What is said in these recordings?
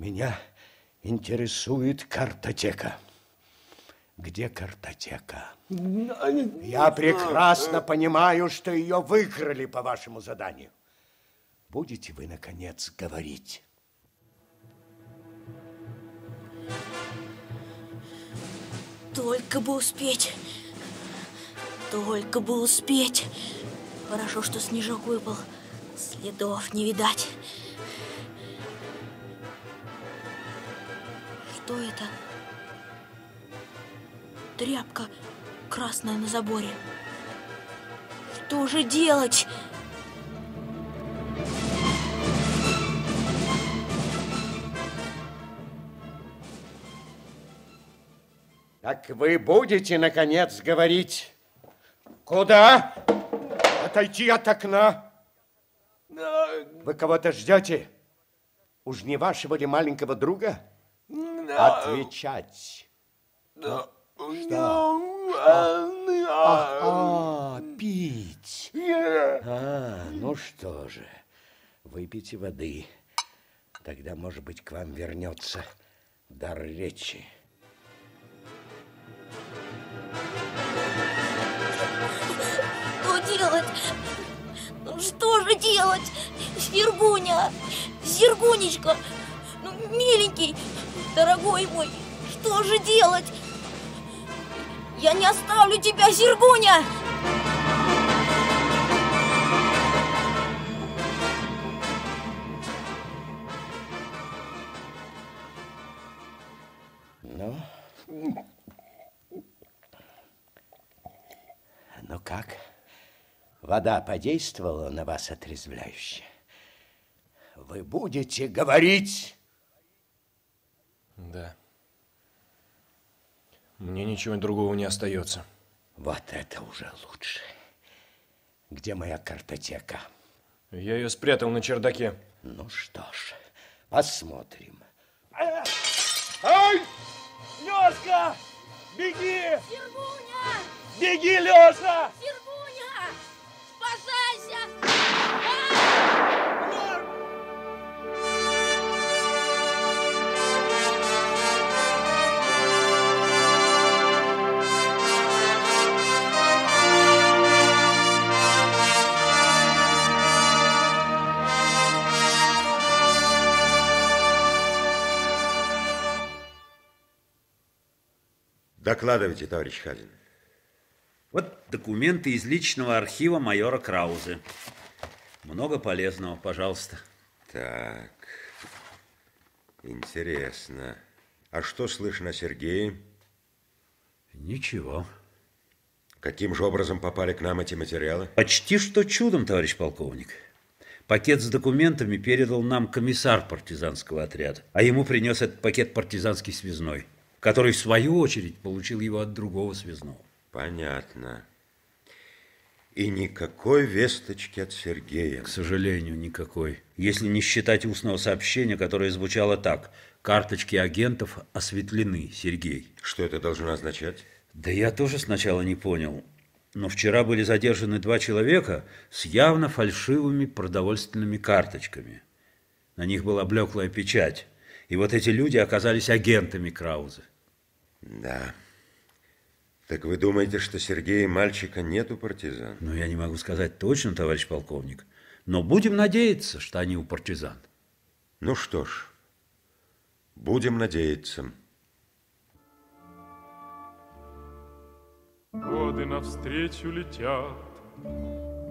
Меня интересует картотека. Где картотека? Я прекрасно понимаю, что ее выкрали по вашему заданию. Будете вы, наконец, говорить? Только бы успеть. Только бы успеть. Хорошо, что снежок выпал. Следов не видать. Что это? Тряпка красная на заборе. Что же делать? Так вы будете, наконец, говорить? Куда? Отойти от окна. Вы кого-то ждете? Уж не вашего ли маленького друга? Отвечать. Да. Что? А, а, пить. А, ну что же, выпейте воды. Тогда, может быть, к вам вернется дар речи. Что делать? Ну, что же делать? Сергуня, Сергунечка, ну, миленький, дорогой мой, что же делать? Я не оставлю тебя, Сергуня! Ну? Ну как? Вода подействовала на вас отрезвляюще? Вы будете говорить? Да. Мне ничего другого не остается. Вот это уже лучше. Где моя картотека? Я ее спрятал на чердаке. Ну что ж, посмотрим. Ай! Лёшка! Беги! Сергуня! Беги, Лёша! Сергуня! Спасайся! Докладывайте, товарищ Хазин. Вот документы из личного архива майора Краузы. Много полезного, пожалуйста. Так, интересно. А что слышно о Сергее? Ничего. Каким же образом попали к нам эти материалы? Почти что чудом, товарищ полковник. Пакет с документами передал нам комиссар партизанского отряда, а ему принес этот пакет партизанский связной, который, в свою очередь, получил его от другого связного. Понятно. И никакой весточки от Сергея. К сожалению, никакой. Если не считать устного сообщения, которое звучало так. Карточки агентов осветлены, Сергей. Что это должно означать? Да я тоже сначала не понял. Но вчера были задержаны два человека с явно фальшивыми продовольственными карточками. На них была блеклая печать. И вот эти люди оказались агентами Краузы. Да. Так вы думаете, что Сергея мальчика нету партизан? Ну, я не могу сказать точно, товарищ полковник. Но будем надеяться, что они у партизан. Ну что ж, будем надеяться. Годы навстречу летят,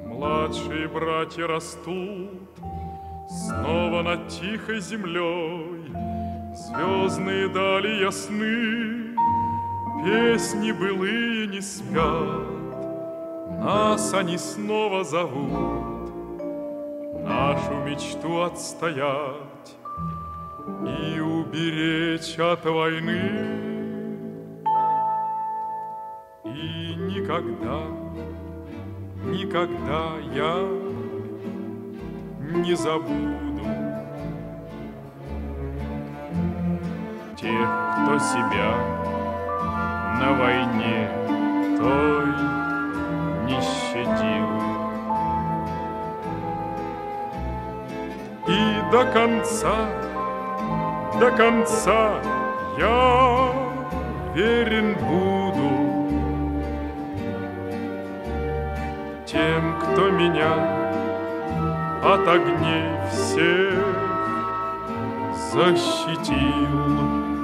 Младшие братья растут, Снова над тихой землей Звездные дали ясны, Песни былые не спят, Нас они снова зовут, Нашу мечту отстоять И уберечь от войны. И никогда, никогда я не забуду тех, кто себя на войне той не щадил. И до конца до конца я верен буду тем, кто меня от огней всех защитил.